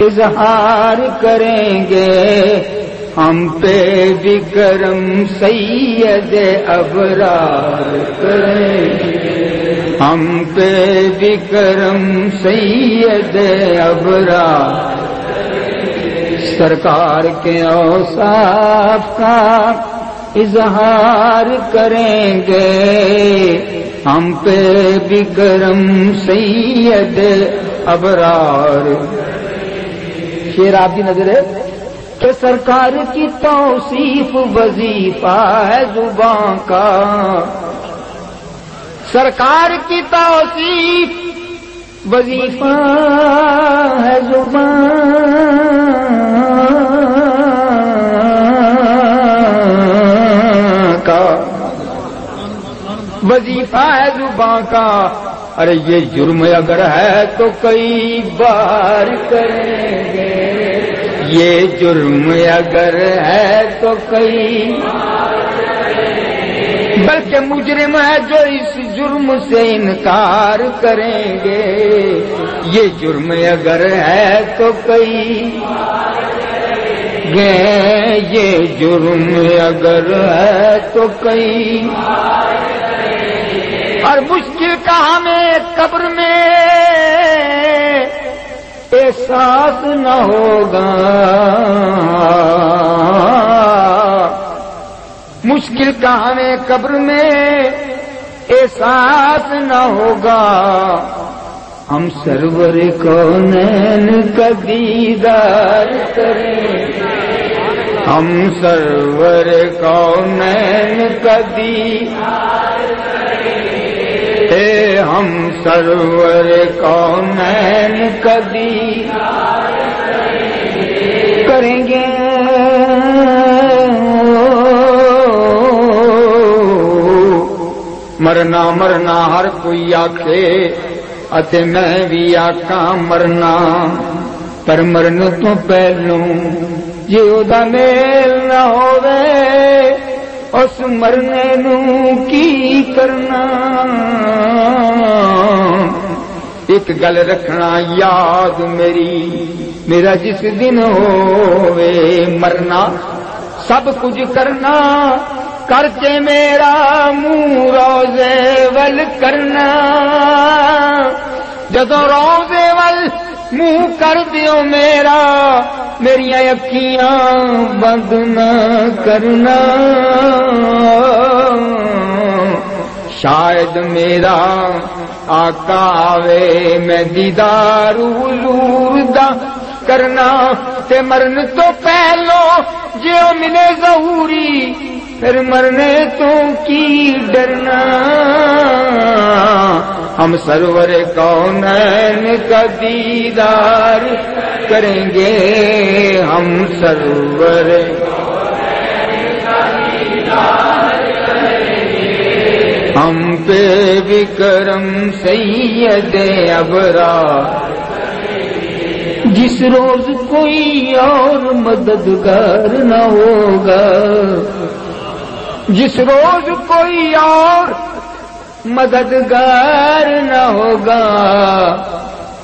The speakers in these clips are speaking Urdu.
اظہار کریں گے۔ ہم پہ بھی کرم سید ابرار کریں گے۔ ہم پہ بھی کرم سید ابرار سرکار کے اوصاف کا اظہار کریں گے۔ ہم پہ بھی کرم سید ابرار شیر آپ کی نظر ہے کہ سرکار کی توصیف وظیفہ ہے زبان کا۔ سرکار کی توصیف وظیفہ ہے زبان کا۔ وظیفہ ہے زبان کا۔ ارے یہ جرم اگر ہے تو کئی بار کریں۔ یہ جرم اگر ہے تو کئی۔ بلکہ مجرم ہے جو اس جرم سے انکار کریں گے۔ یہ جرم اگر ہے تو کئی۔ گے، یہ جرم اگر ہے تو کئی۔ اور مشکل کا ہمیں قبر میں احساس نہ ہوگا۔ مشکل کا ہمیں قبر میں احساس نہ ہوگا۔ ہم سرور کو نین کا دیدار کریں۔ ہم سرور کو نین کا دیدار ہم سرور کونین کبھی۔ کریں گے۔ مرنا مرنا ہر کوئی آخے اتے میں بھی آخا مرنا۔ پر مرن تو پہلو جی وہ میل نہ ہوئے اس مرنے نو کی کرنا؟ ایک گل رکھنا یاد میری، میرا جس دن ہوے مرنا، سب کچھ کرنا، کر کے میرا منہ روزے ول کرنا۔ جدو روزے ول منہ کر دیو میرا میری اکھیاں بند نہ کرنا۔ شاید میرا آقا آوے، میں دیدار دا کرنا۔ تے مرن تو پہلو جو ملے ضروری پھر مرنے تو کی ڈرنا؟ ہم سرور کون کا دیدار کریں گے۔ ہم سرور ہم پہ بھی کرم سید ابرا۔ جس روز کوئی اور مددگار نہ ہوگا جس روز کوئی اور مددگار نہ ہوگا،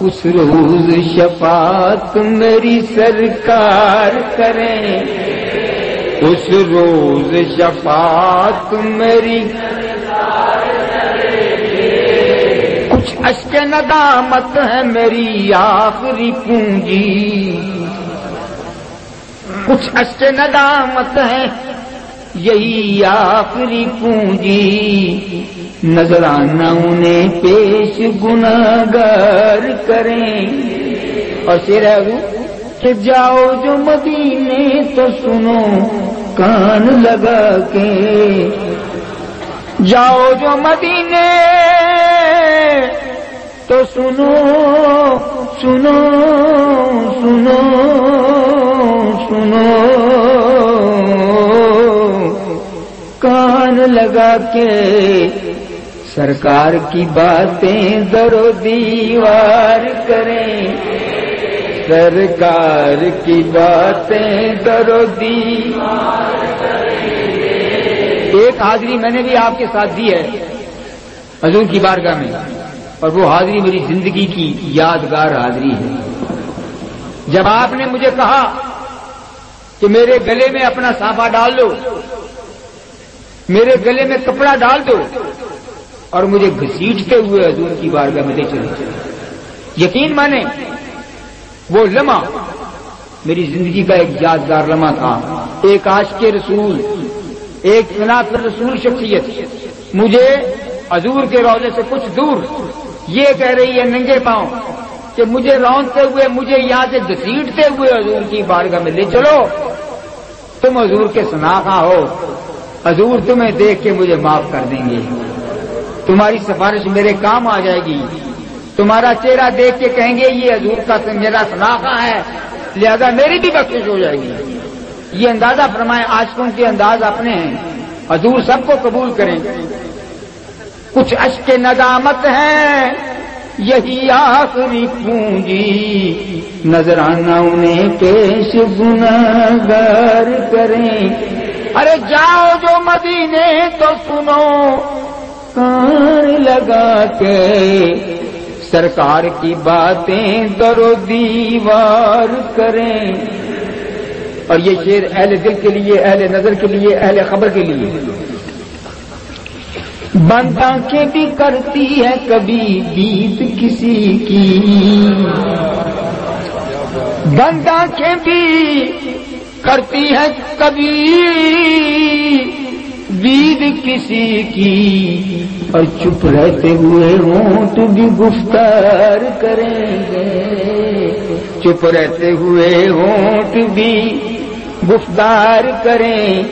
اس روز شفاعت میری سرکار کریں۔ اس روز شفاعت میری کچھ اشک ندامت ہے میری آخری پونجی۔ کچھ اشک ندامت ہے یہی آخری پونجی۔ نظرانہ انہیں پیش گناگار کریں۔ اور شیر کہ جاؤ جو مدینے تو سنو، کان لگا کے۔ جاؤ جو مدینے تو سنو سنو سنو سنو۔ کان لگا کے سرکار کی باتیں درو دیوار کریں۔ سرکار کی باتیں درو دیوار ایک حاضری میں نے بھی آپ کے ساتھ دی ہے حضور کی بارگاہ میں، اور وہ حاضری میری زندگی کی یادگار حاضری ہے۔ جب آپ نے مجھے کہا کہ میرے گلے میں اپنا سانپا ڈال دو میرے گلے میں کپڑا ڈال دو۔ اور مجھے گھسیٹتے ہوئے حضور کی بارگاہ میں لے چلے۔ یقین مانے، وہ لمحہ میری زندگی کا ایک یادگار لمحہ تھا۔ ایک آج کے رسول، ایک فناف رسول شخصیت۔ مجھے حضور کے روزے سے کچھ دور یہ کہہ رہی ہے، ننگے پاؤں، کہ مجھے رونتے ہوئے، مجھے یہاں سے گسیٹتے ہوئے حضور کی بارگاہ میں لے چلو۔ تم حضور کے سناخا ہو۔ حضور تمہیں دیکھ کے مجھے معاف کر دیں گے۔ تمہاری سفارش میرے کام آ جائے گی۔ تمہارا چہرہ دیکھ کے کہیں گے، یہ حضور کا میرا سناخا ہے، لہذا میری بھی بخش ہو جائے گی۔ یہ اندازہ فرمائے آج کل کے انداز اپنے ہیں۔ حضور سب کو قبول کریں۔ کچھ اشک ندامت ہیں، یہی آخری پونجی نظرانہ انہیں پیش گناگر کریں۔ ارے جاؤ جو مدینے تو سنو۔ کان لگا کے سرکار کی باتیں درو دیوار کریں۔ اور یہ شیر اہل دل کے لیے، اہل نظر کے لیے، اہل خبر کے لیے۔ بند آنکھیں بھی کرتی ہے کبھی بیت کسی کی۔ بند آنکھیں بھی کرتی ہے کبھی بید کسی کی اور چپ رہتے ہوئے ہونٹ بھی گفتار کریں گے۔ چپ رہتے ہوئے ہونٹ بھی گفتار کریں۔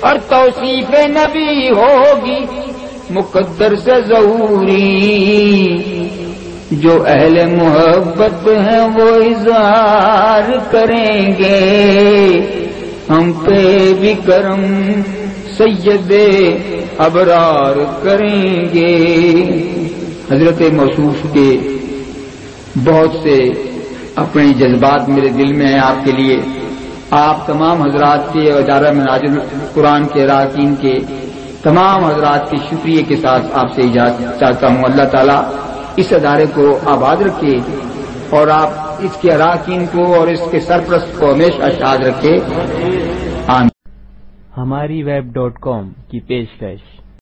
اور توصیف نبی ہوگی مقدر سے ضروری۔ جو اہل محبت ہیں وہ اظہار کریں گے۔ ہم پہ بھی کرم سید ابرار کریں گے۔ حضرت موصوف کے بہت سے اپنے جذبات میرے دل میں ہیں آپ کے لیے۔ آپ تمام حضرات کے ادارہ مناظر قرآن کے اراکین کے تمام حضرات کے شکریہ کے ساتھ آپ سے اجازت چاہتا ہوں۔ اللہ تعالیٰ اس ادارے کو آباد رکھے اور آپ اس کے اراکین کو اور اس کے سرپرست کو ہمیشہ شاد رکھے ہماری ویب ڈاٹ کام کی پیشکش۔